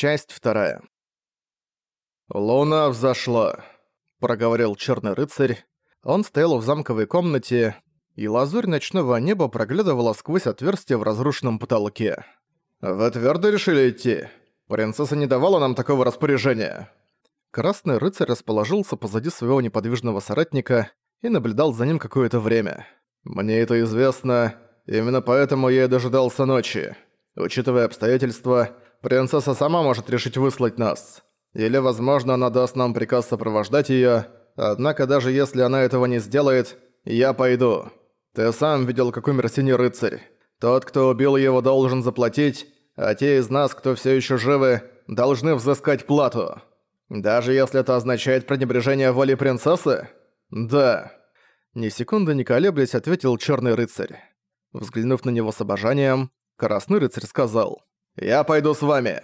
Часть вторая. «Луна взошла», — проговорил черный рыцарь. Он стоял в замковой комнате, и лазурь ночного неба проглядывала сквозь отверстие в разрушенном потолке. «Вы твердо решили идти? Принцесса не давала нам такого распоряжения». Красный рыцарь расположился позади своего неподвижного соратника и наблюдал за ним какое-то время. «Мне это известно, именно поэтому я и дожидался ночи. Учитывая обстоятельства, принцесса сама может решить выслать нас. Или, возможно, она даст нам приказ сопровождать её, однако даже если она этого не сделает, я пойду. Ты сам видел, как умер синий рыцарь. Тот, кто убил его, должен заплатить, а те из нас, кто всё ещё живы, должны взыскать плату. Даже если это означает пренебрежение волей принцессы? Да. Ни секунды не колеблясь, ответил чёрный рыцарь. Взглянув на него с обожанием, красный рыцарь сказал «Я пойду с вами».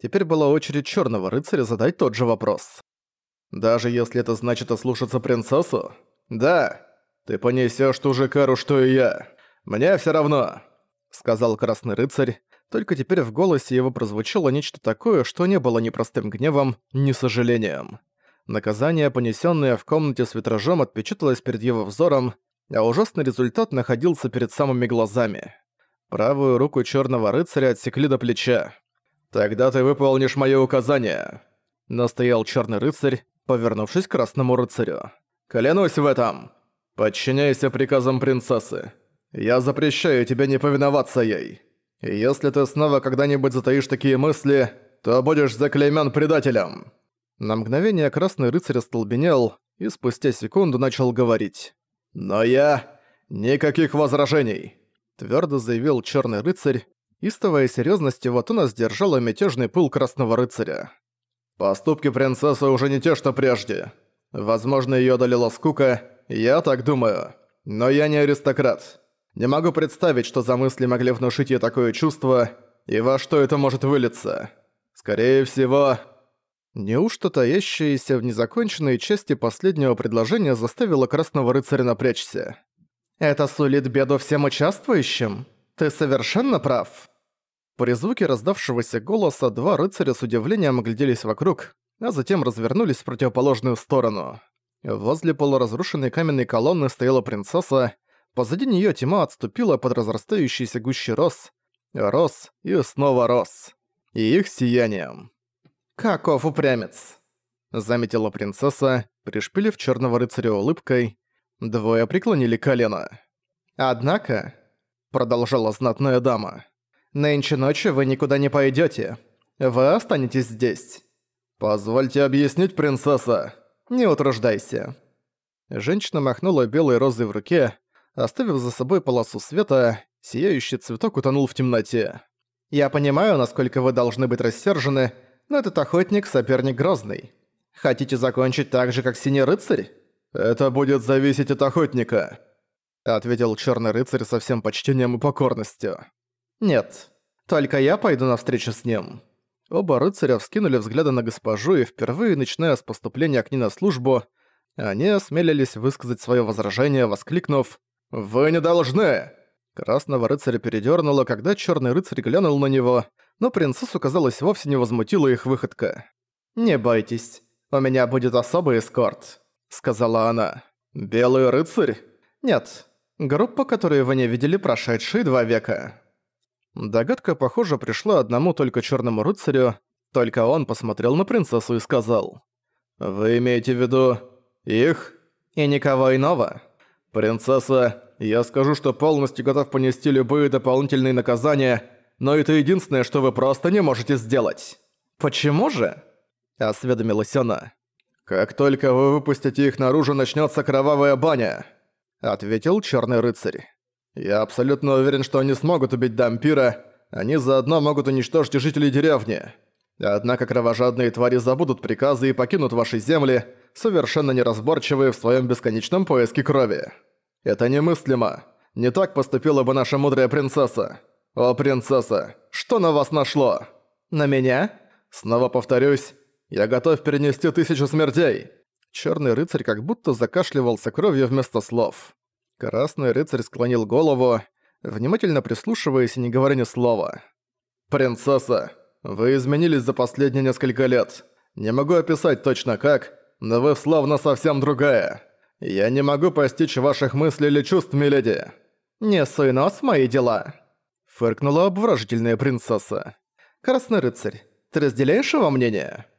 Теперь была очередь черного рыцаря задать тот же вопрос. «Даже если это значит ослушаться принцессу?» «Да. Ты понесешь ту же кару, что и я. Мне все равно», — сказал красный рыцарь, только теперь в голосе его прозвучало нечто такое, что не было ни простым гневом, ни сожалением. Наказание, понесенное в комнате с витражом, отпечаталось перед его взором, а ужасный результат находился перед самыми глазами. Правую руку черного рыцаря отсекли до плеча. «Тогда ты выполнишь моё указание», — настоял черный рыцарь, повернувшись к красному рыцарю. «Клянусь в этом! Подчиняйся приказам принцессы. Я запрещаю тебе не повиноваться ей. И если ты снова когда-нибудь затаишь такие мысли, то будешь заклеймён предателем». На мгновение красный рыцарь остолбенел и спустя секунду начал говорить. «Но я... Никаких возражений!» Твердо заявил черный рыцарь, Истовая серьёзность его тона сдержала мятежный пыл Красного Рыцаря. «Поступки принцессы уже не те, что прежде. Возможно, её одолела скука, я так думаю. Но я не аристократ. Не могу представить, что за мысли могли внушить ей такое чувство, и во что это может вылиться. Скорее всего...» Неужто таящаяся в незаконченной части последнего предложения заставила Красного Рыцаря напрячься? «Это сулит беду всем участвующим? Ты совершенно прав». При звуке раздавшегося голоса два рыцаря с удивлением огляделись вокруг, а затем развернулись в противоположную сторону. Возле полуразрушенной каменной колонны стояла принцесса, позади неё тьма отступила под разрастающийся гуще роз, рос и снова рос. И их сиянием. «Каков упрямец!» — заметила принцесса, пришпилив черного рыцаря улыбкой. Двое преклонили колено. «Однако», — продолжала знатная дама, — Нынче ночью вы никуда не пойдёте. Вы останетесь здесь. Позвольте объяснить, принцесса. Не утруждайся. Женщина махнула белой розой в руке, оставив за собой полосу света, сияющий цветок утонул в темноте. Я понимаю, насколько вы должны быть рассержены, но этот охотник — соперник грозный. Хотите закончить так же, как Синий Рыцарь? Это будет зависеть от охотника, — ответил Чёрный Рыцарь со всем почтением и покорностью. «Нет, только я пойду навстречу с ним». Оба рыцаря вскинули взгляды на госпожу и впервые, начиная с поступления к ней на службу, они осмелились высказать свое возражение, воскликнув «Вы не должны!». Красного рыцаря передёрнуло, когда черный рыцарь глянул на него, но принцессу, казалось, вовсе не возмутила их выходка. «Не бойтесь, у меня будет особый эскорт», — сказала она. «Белый рыцарь?» «Нет, группа, которую вы не видели прошедшие два века». Догадка, похоже, пришла одному только черному рыцарю, только он посмотрел на принцессу и сказал. «Вы имеете в виду их?» «И никого иного?» «Принцесса, я скажу, что полностью готов понести любые дополнительные наказания, но это единственное, что вы просто не можете сделать». «Почему же?» – осведомилась она. «Как только вы выпустите их наружу, начнется кровавая баня», – ответил черный рыцарь. Я абсолютно уверен, что они смогут убить Дампира, они заодно могут уничтожить жителей деревни. Однако кровожадные твари забудут приказы и покинут ваши земли, совершенно неразборчивые в своем бесконечном поиске крови. Это немыслимо. Не так поступила бы наша мудрая принцесса. О, принцесса, что на вас нашло? На меня? Снова повторюсь, я готов перенести тысячу смертей. Черный рыцарь как будто закашливался кровью вместо слов. Красный рыцарь склонил голову, внимательно прислушиваясь и не говоря ни слова. «Принцесса, Вы изменились за последние несколько лет. Не могу описать точно как, но вы словно совсем другая. Я не могу постичь ваших мыслей или чувств, миледи». «Не суй нос мои дела», — фыркнула обворожительная принцесса. «Красный рыцарь, ты разделяешь его мнение?»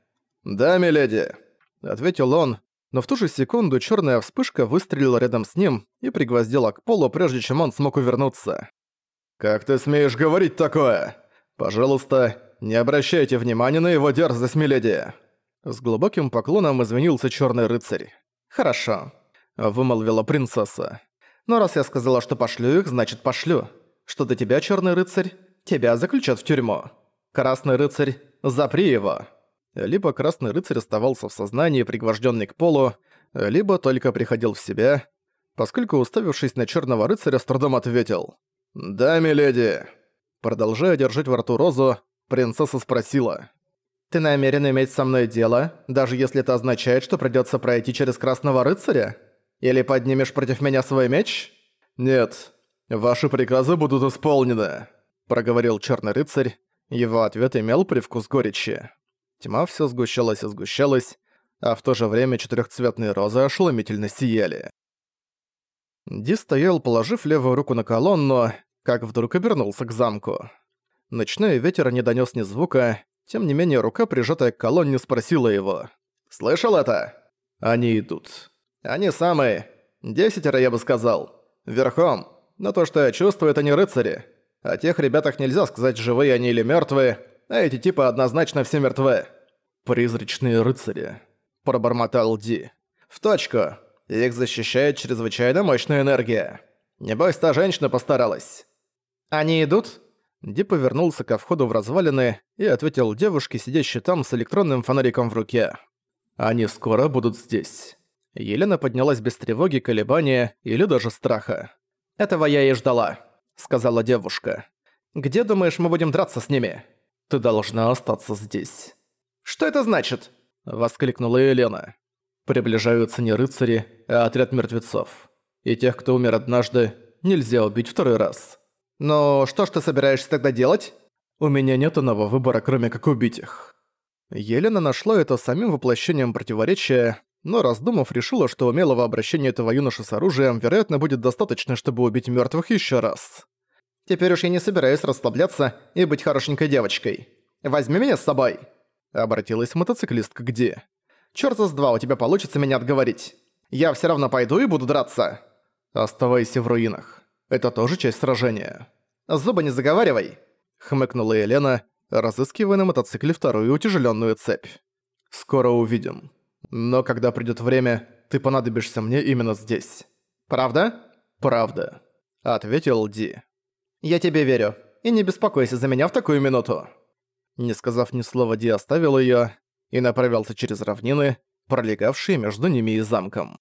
«Да, миледи», — ответил он, но в ту же секунду черная вспышка выстрелила рядом с ним и пригвоздила к полу, прежде чем он смог увернуться. «Как ты смеешь говорить такое? Пожалуйста, не обращайте внимания на его дерзость, миледи!» С глубоким поклоном извинился черный рыцарь. «Хорошо», — вымолвила принцесса. «Но раз я сказала, что пошлю их, значит пошлю. Что до тебя, черный рыцарь? Тебя заключат в тюрьму. Красный рыцарь, запри его!» Либо Красный Рыцарь оставался в сознании, пригвожденный к полу, либо только приходил в себя, поскольку, уставившись на Черного Рыцаря, с трудом ответил. «Да, миледи!» Продолжая держать во рту розу, принцесса спросила. «Ты намерен иметь со мной дело, даже если это означает, что придётся пройти через Красного Рыцаря? Или поднимешь против меня свой меч?» «Нет, ваши приказы будут исполнены», — проговорил Черный Рыцарь. Его ответ имел привкус горечи. Тьма все сгущалась и сгущалась, а в то же время четырехцветные розы ошеломительно сияли. Ди стоял, положив левую руку на колонну, как вдруг обернулся к замку. Ночной ветер не донёс ни звука, тем не менее рука, прижатая к колонне, спросила его. «Слышал это?» «Они идут. Они самые. Десятеро, я бы сказал. Верхом. Но то, что я чувствую, это не рыцари. О тех ребятах нельзя сказать, живые они или мёртвые, а эти типы однозначно все мертвы. «Призрачные рыцари», — пробормотал Ди. «В точку. Их защищает чрезвычайно мощная энергия. Небось, та женщина постаралась». «Они идут?» Ди повернулся ко входу в развалины и ответил девушке, сидящей там с электронным фонариком в руке. «Они скоро будут здесь». Елена поднялась без тревоги, колебания или даже страха. «Этого я и ждала», — сказала девушка. «Где, думаешь, мы будем драться с ними?» «Ты должна остаться здесь». «Что это значит?» — воскликнула Елена. «Приближаются не рыцари, а отряд мертвецов. И тех, кто умер однажды, нельзя убить второй раз». «Но что ж ты собираешься тогда делать?» «У меня нет иного выбора, кроме как убить их». Елена нашла это самим воплощением противоречия, но раздумав, решила, что умелого обращения этого юноши с оружием, вероятно, будет достаточно, чтобы убить мертвых еще раз. Теперь уж я не собираюсь расслабляться и быть хорошенькой девочкой. Возьми меня с собой!» Обратилась мотоциклистка к Ди. «Чёрт с два, у тебя получится меня отговорить. Я всё равно пойду и буду драться». «Оставайся в руинах. Это тоже часть сражения». «Зубы не заговаривай!» Хмыкнула Елена, разыскивая на мотоцикле вторую утяжелённую цепь. «Скоро увидим. Но когда придёт время, ты понадобишься мне именно здесь». «Правда?» «Правда», — ответил Ди. «Я тебе верю. И не беспокойся за меня в такую минуту». Не сказав ни слова, Ди оставил её и направился через равнины, пролегавшие между ними и замком.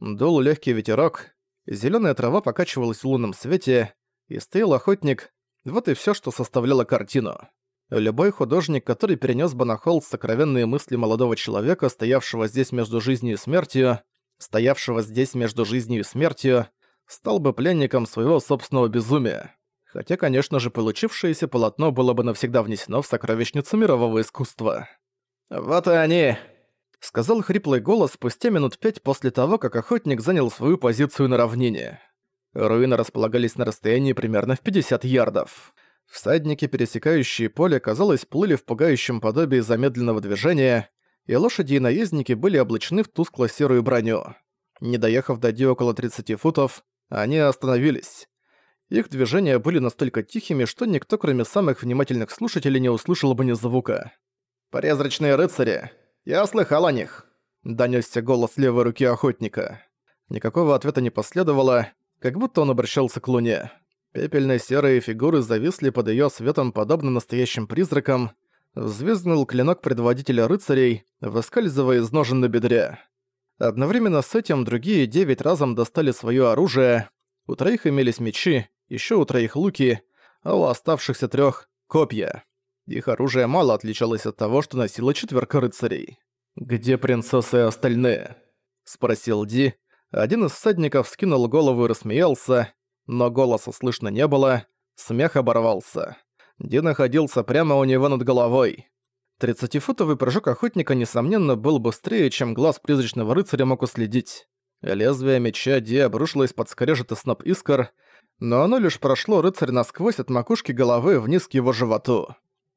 Дул легкий ветерок, зеленая трава покачивалась в лунном свете, и стоял охотник, вот и все, что составляло картину. Любой художник, который перенес бы на холст сокровенные мысли молодого человека, стоявшего здесь между жизнью и смертью, стоявшего здесь между жизнью и смертью, стал бы пленником своего собственного безумия. Хотя, конечно же, получившееся полотно было бы навсегда внесено в сокровищницу мирового искусства. «Вот и они!» — сказал хриплый голос спустя минут пять после того, как охотник занял свою позицию на равнине. Руины располагались на расстоянии примерно в 50 ярдов. Всадники, пересекающие поле, казалось, плыли в пугающем подобии замедленного движения, и лошади и наездники были облачены в тускло-серую броню. Не доехав до Ди около 30 футов, они остановились. Их движения были настолько тихими, что никто, кроме самых внимательных слушателей, не услышал бы ни звука. «Призрачные рыцари! Я слыхал о них!» — донёсся голос левой руки охотника. Никакого ответа не последовало, как будто он обращался к луне. Пепельные серые фигуры зависли под её светом, подобно настоящим призракам. Взвизгнул клинок предводителя рыцарей, выскальзывая из ножен на бедре. Одновременно с этим другие девять разом достали своё оружие. У троих имелись мечи, еще у троих луки, а у оставшихся трех копья. Их оружие мало отличалось от того, что носила четверка рыцарей. «Где принцессы и остальные?» – спросил Ди. Один из всадников скинул голову и рассмеялся, но голоса слышно не было, смех оборвался. Ди находился прямо у него над головой. Тридцатифутовый прыжок охотника, несомненно, был быстрее, чем глаз призрачного рыцаря мог уследить. Лезвие меча Ди обрушилось под скрежет и сноп искр, но оно лишь прошло рыцарь насквозь от макушки головы вниз к его животу.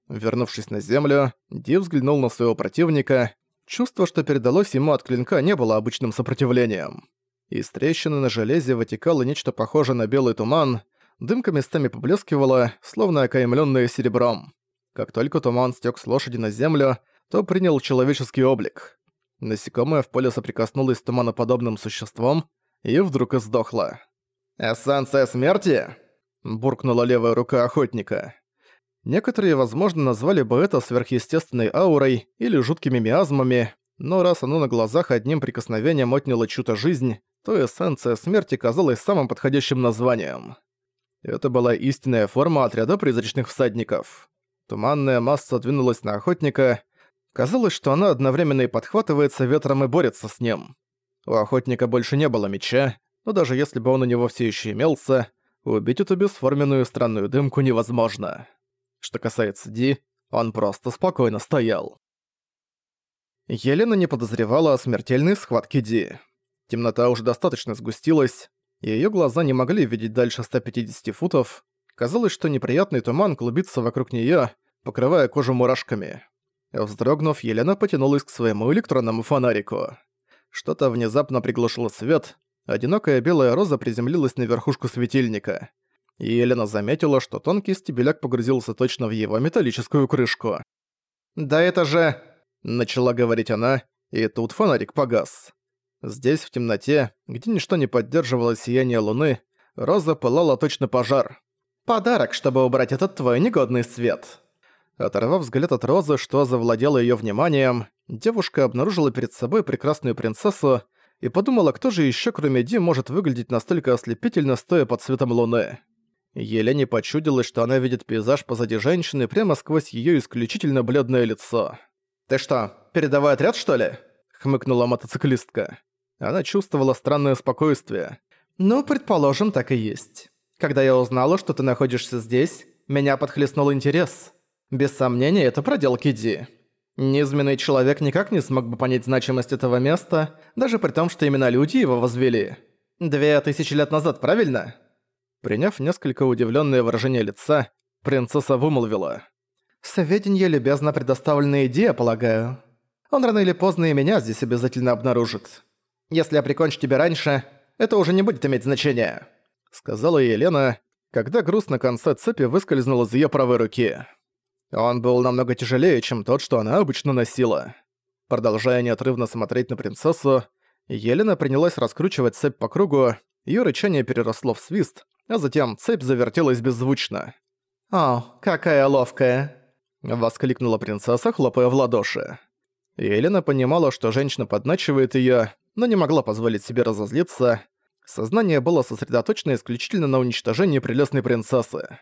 Вернувшись на землю, Ди взглянул на своего противника. Чувство, что передалось ему от клинка, не было обычным сопротивлением. Из трещины на железе вытекало нечто похожее на белый туман, дымка местами поблескивала, словно окаймлённая серебром. Как только туман стёк с лошади на землю, то принял человеческий облик. Насекомое в поле соприкоснулось с туманоподобным существом и вдруг издохло. «Эссенция смерти?» – буркнула левая рука охотника. Некоторые, возможно, назвали бы это сверхъестественной аурой или жуткими миазмами, но раз оно на глазах одним прикосновением отняло чью-то жизнь, то эссенция смерти казалась самым подходящим названием. Это была истинная форма отряда призрачных всадников. Туманная масса двинулась на охотника. Казалось, что она одновременно и подхватывается ветром и борется с ним. У охотника больше не было меча, но даже если бы он у него все еще имелся, убить эту бесформенную странную дымку невозможно. Что касается Ди, он просто спокойно стоял. Елена не подозревала о смертельной схватке Ди. Темнота уже достаточно сгустилась, и её глаза не могли видеть дальше 150 футов, Казалось, что неприятный туман клубится вокруг неё, покрывая кожу мурашками. Вздрогнув, Елена потянулась к своему электронному фонарику. Что-то внезапно приглушило свет, одинокая белая роза приземлилась на верхушку светильника. И Елена заметила, что тонкий стебеляк погрузился точно в его металлическую крышку. «Да это же...» — начала говорить она, и тут фонарик погас. Здесь, в темноте, где ничто не поддерживало сияние луны, роза пылала точно пожар. Подарок, чтобы убрать этот твой негодный свет». Оторвав взгляд от Розы, что завладело её вниманием, девушка обнаружила перед собой прекрасную принцессу и подумала, кто же ещё, кроме Ди, может выглядеть настолько ослепительно, стоя под светом луны. Елене почудилось, что она видит пейзаж позади женщины прямо сквозь её исключительно бледное лицо. «Ты что, передовой отряд, что ли?» — хмыкнула мотоциклистка. Она чувствовала странное спокойствие. «Ну, предположим, так и есть». Когда я узнала, что ты находишься здесь, меня подхлестнул интерес. Без сомнения, это проделки Ди. Низменный человек никак не смог бы понять значимость этого места, даже при том, что именно люди его возвели. Две тысячи лет назад, правильно? Приняв несколько удивленное выражение лица, принцесса вымолвила. «Сведения любезно предоставленные Ди, я полагаю. Он рано или поздно и меня здесь обязательно обнаружит. Если я прикончу тебя раньше, это уже не будет иметь значения». — сказала Елена, когда груз на конце цепи выскользнул из её правой руки. Он был намного тяжелее, чем тот, что она обычно носила. Продолжая неотрывно смотреть на принцессу, Елена принялась раскручивать цепь по кругу, её рычание переросло в свист, а затем цепь завертелась беззвучно. «О, какая ловкая!» — воскликнула принцесса, хлопая в ладоши. Елена понимала, что женщина подначивает её, но не могла позволить себе разозлиться, Сознание было сосредоточено исключительно на уничтожении прелестной принцессы.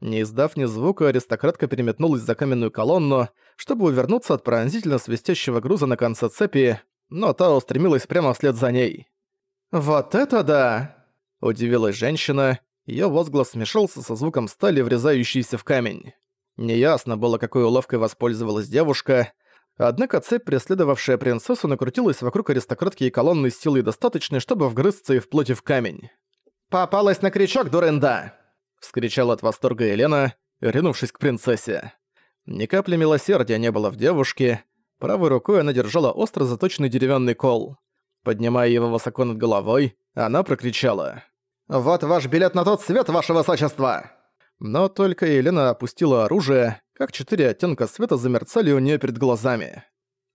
Не издав ни звука, аристократка переметнулась за каменную колонну, чтобы увернуться от пронзительно свистящего груза на конце цепи, но та устремилась прямо вслед за ней. «Вот это да!» – удивилась женщина, её возглас смешался со звуком стали, врезающейся в камень. Неясно было, какой уловкой воспользовалась девушка, Однако цепь, преследовавшая принцессу, накрутилась вокруг аристократки и колонны силой достаточной, чтобы вгрызться и вплоть в камень. «Попалась на крючок, дурында!» — вскричала от восторга Елена, ринувшись к принцессе. Ни капли милосердия не было в девушке. Правой рукой она держала остро заточенный деревянный кол. Поднимая его высоко над головой, она прокричала. «Вот ваш билет на тот свет, ваше высочество!» Но только Елена опустила оружие, как четыре оттенка света замерцали у нее перед глазами.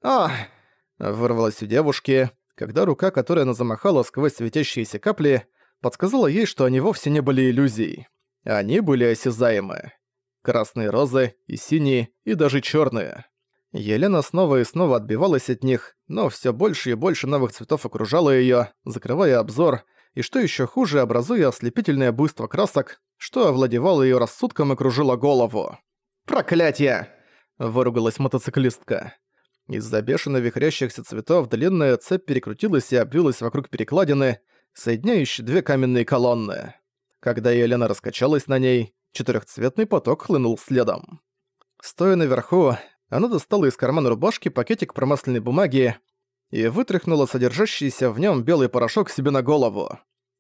«Ах!» — вырвалась у девушки, когда рука, которой она замахала сквозь светящиеся капли, подсказала ей, что они вовсе не были иллюзией. Они были осязаемы. Красные розы, и синие, и даже черные. Елена снова и снова отбивалась от них, но все больше и больше новых цветов окружало ее, закрывая обзор, и что еще хуже, образуя ослепительное буйство красок, что овладевало ее рассудком и кружило голову. «Проклятие!» – выругалась мотоциклистка. Из-за бешено вихрящихся цветов длинная цепь перекрутилась и обвилась вокруг перекладины, соединяющей две каменные колонны. Когда Елена раскачалась на ней, Четырехцветный поток хлынул следом. Стоя наверху, она достала из кармана рубашки пакетик промасленной бумаги и вытряхнула содержащийся в нем белый порошок себе на голову.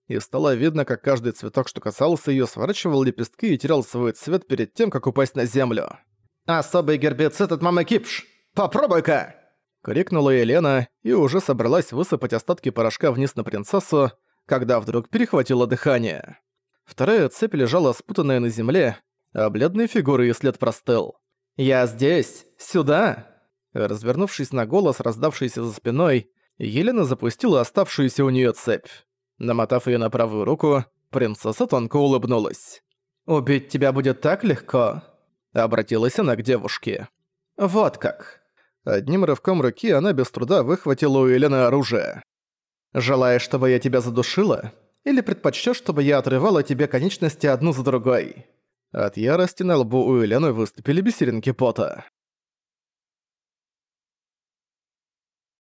И стало видно, как каждый цветок, что касался ее, сворачивал лепестки и терял свой цвет перед тем, как упасть на землю. «Особый гербицид от мамы Кипш! Попробуй-ка!» Крикнула Елена и уже собралась высыпать остатки порошка вниз на принцессу, когда вдруг перехватило дыхание. Вторая цепь лежала спутанная на земле, а бледные фигуры и след простыл. «Я здесь! Сюда!» Развернувшись на голос, раздавшийся за спиной, Елена запустила оставшуюся у нее цепь. Намотав ее на правую руку, принцесса тонко улыбнулась. «Убить тебя будет так легко?» Обратилась она к девушке. «Вот как». Одним рывком руки она без труда выхватила у Елены оружие. «Желаешь, чтобы я тебя задушила? Или предпочтёшь, чтобы я отрывала тебе конечности одну за другой?» От ярости на лбу у Елены выступили бисеринки пота.